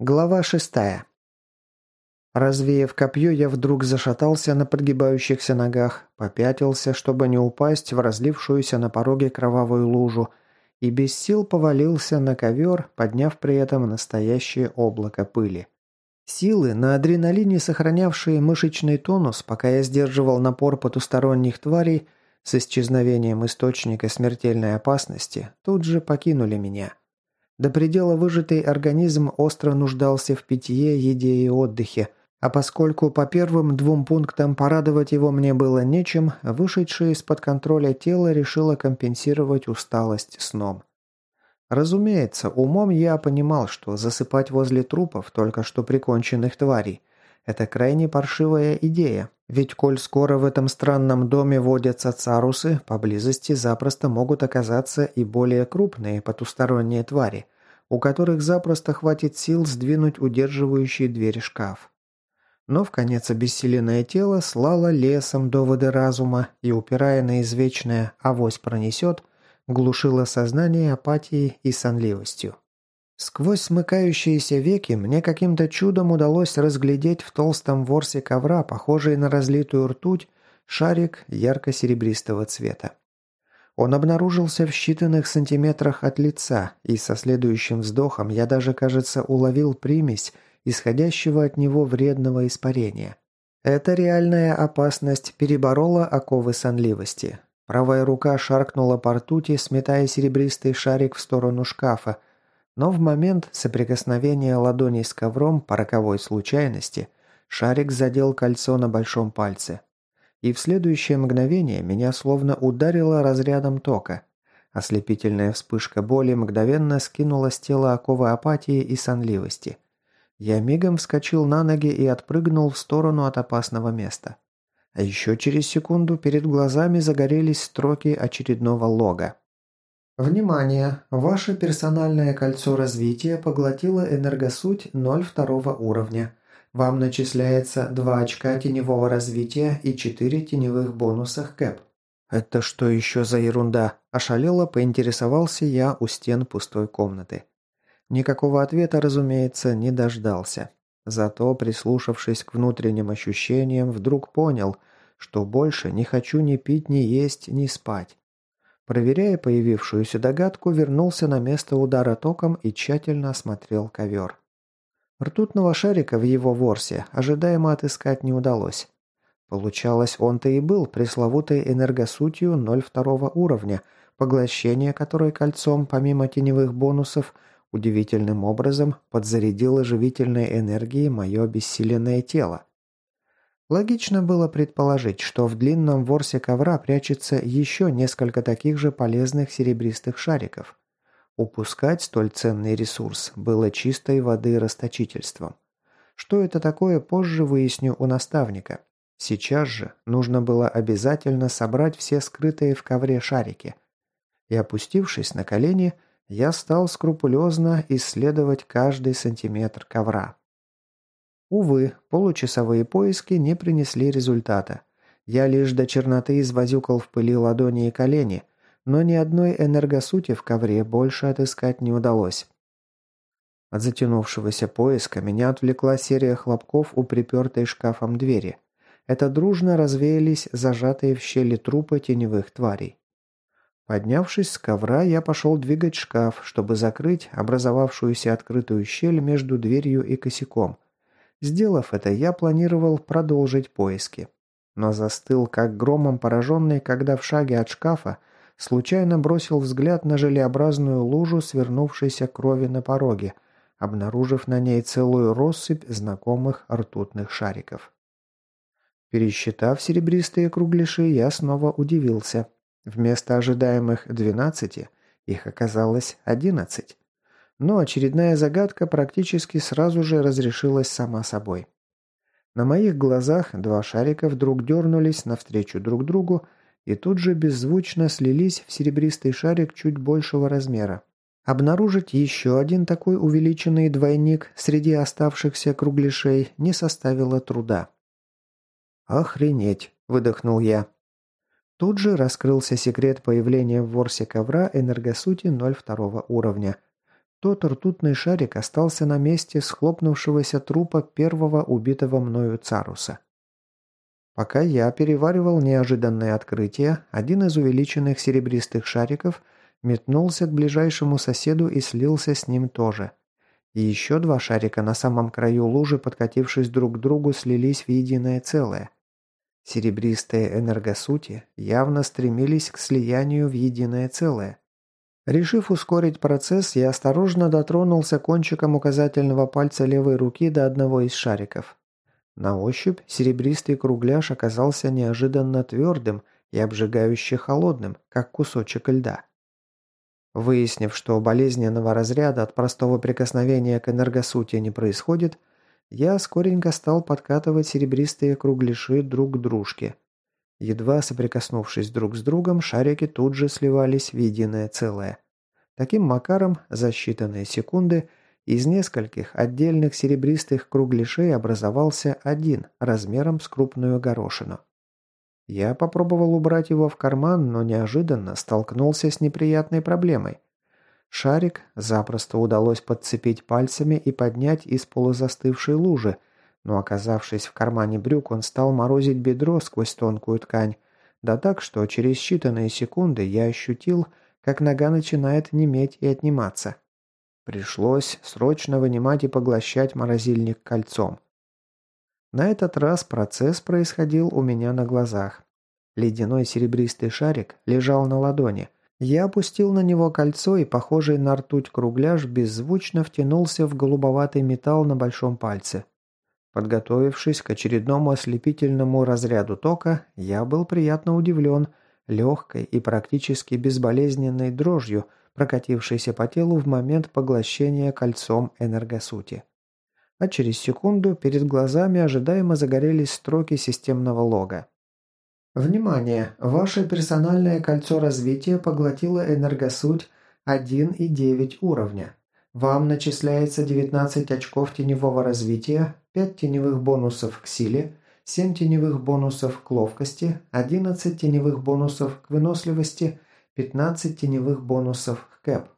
Глава шестая. Развеяв копье, я вдруг зашатался на подгибающихся ногах, попятился, чтобы не упасть в разлившуюся на пороге кровавую лужу, и без сил повалился на ковер, подняв при этом настоящее облако пыли. Силы, на адреналине сохранявшие мышечный тонус, пока я сдерживал напор потусторонних тварей, с исчезновением источника смертельной опасности, тут же покинули меня. До предела выжатый организм остро нуждался в питье, еде и отдыхе, а поскольку по первым двум пунктам порадовать его мне было нечем, вышедшее из-под контроля тело решило компенсировать усталость сном. Разумеется, умом я понимал, что засыпать возле трупов только что приконченных тварей – это крайне паршивая идея, ведь коль скоро в этом странном доме водятся царусы, поблизости запросто могут оказаться и более крупные потусторонние твари, у которых запросто хватит сил сдвинуть удерживающий дверь шкаф. Но в конец обессиленное тело слало лесом доводы разума и, упирая на извечное «авось пронесет», глушило сознание апатией и сонливостью. Сквозь смыкающиеся веки мне каким-то чудом удалось разглядеть в толстом ворсе ковра, похожий на разлитую ртуть, шарик ярко-серебристого цвета. Он обнаружился в считанных сантиметрах от лица, и со следующим вздохом я даже, кажется, уловил примесь исходящего от него вредного испарения. Эта реальная опасность переборола оковы сонливости. Правая рука шаркнула по ртути, сметая серебристый шарик в сторону шкафа, но в момент соприкосновения ладоней с ковром по роковой случайности шарик задел кольцо на большом пальце. И в следующее мгновение меня словно ударило разрядом тока. Ослепительная вспышка боли мгновенно скинула с тела оковы апатии и сонливости. Я мигом вскочил на ноги и отпрыгнул в сторону от опасного места. А еще через секунду перед глазами загорелись строки очередного лога. Внимание! Ваше персональное кольцо развития поглотило энергосуть 0,2 уровня. Вам начисляется 2 очка теневого развития и 4 теневых бонусах КЭП. «Это что еще за ерунда?» – ошалело поинтересовался я у стен пустой комнаты. Никакого ответа, разумеется, не дождался. Зато, прислушавшись к внутренним ощущениям, вдруг понял, что больше не хочу ни пить, ни есть, ни спать. Проверяя появившуюся догадку, вернулся на место удара током и тщательно осмотрел ковер. Ртутного шарика в его ворсе ожидаемо отыскать не удалось. Получалось, он-то и был пресловутой энергосутью 0,2 уровня, поглощение которой кольцом, помимо теневых бонусов, удивительным образом подзарядило живительной энергией мое обессиленное тело. Логично было предположить, что в длинном ворсе ковра прячется еще несколько таких же полезных серебристых шариков. Упускать столь ценный ресурс было чистой воды расточительством. Что это такое, позже выясню у наставника. Сейчас же нужно было обязательно собрать все скрытые в ковре шарики. И опустившись на колени, я стал скрупулезно исследовать каждый сантиметр ковра. Увы, получасовые поиски не принесли результата. Я лишь до черноты извозюкал в пыли ладони и колени, но ни одной энергосути в ковре больше отыскать не удалось. От затянувшегося поиска меня отвлекла серия хлопков у припертой шкафом двери. Это дружно развеялись зажатые в щели трупы теневых тварей. Поднявшись с ковра, я пошел двигать шкаф, чтобы закрыть образовавшуюся открытую щель между дверью и косяком, Сделав это, я планировал продолжить поиски. Но застыл, как громом пораженный, когда в шаге от шкафа случайно бросил взгляд на желеобразную лужу свернувшейся крови на пороге, обнаружив на ней целую россыпь знакомых ртутных шариков. Пересчитав серебристые кругляши, я снова удивился. Вместо ожидаемых двенадцати их оказалось одиннадцать но очередная загадка практически сразу же разрешилась сама собой. На моих глазах два шарика вдруг дернулись навстречу друг другу и тут же беззвучно слились в серебристый шарик чуть большего размера. Обнаружить еще один такой увеличенный двойник среди оставшихся кругляшей не составило труда. «Охренеть!» – выдохнул я. Тут же раскрылся секрет появления в ворсе ковра энергосути 02 уровня – тот ртутный шарик остался на месте схлопнувшегося трупа первого убитого мною Царуса. Пока я переваривал неожиданное открытие, один из увеличенных серебристых шариков метнулся к ближайшему соседу и слился с ним тоже. И еще два шарика на самом краю лужи, подкатившись друг к другу, слились в единое целое. Серебристые энергосути явно стремились к слиянию в единое целое. Решив ускорить процесс, я осторожно дотронулся кончиком указательного пальца левой руки до одного из шариков. На ощупь серебристый кругляш оказался неожиданно твердым и обжигающе холодным, как кусочек льда. Выяснив, что болезненного разряда от простого прикосновения к энергосути не происходит, я скоренько стал подкатывать серебристые кругляши друг к дружке. Едва соприкоснувшись друг с другом, шарики тут же сливались в единое целое. Таким макаром за считанные секунды – из нескольких отдельных серебристых кругляшей образовался один, размером с крупную горошину. Я попробовал убрать его в карман, но неожиданно столкнулся с неприятной проблемой. Шарик запросто удалось подцепить пальцами и поднять из полузастывшей лужи, но оказавшись в кармане брюк, он стал морозить бедро сквозь тонкую ткань, да так, что через считанные секунды я ощутил, как нога начинает неметь и отниматься. Пришлось срочно вынимать и поглощать морозильник кольцом. На этот раз процесс происходил у меня на глазах. Ледяной серебристый шарик лежал на ладони. Я опустил на него кольцо и, похожий на ртуть кругляш, беззвучно втянулся в голубоватый металл на большом пальце. Подготовившись к очередному ослепительному разряду тока, я был приятно удивлен легкой и практически безболезненной дрожью – прокатившийся по телу в момент поглощения кольцом энергосути. А через секунду перед глазами ожидаемо загорелись строки системного лога. Внимание! Ваше персональное кольцо развития поглотило энергосуть 1,9 уровня. Вам начисляется 19 очков теневого развития, 5 теневых бонусов к силе, 7 теневых бонусов к ловкости, 11 теневых бонусов к выносливости 15 теневых бонусов к кэп.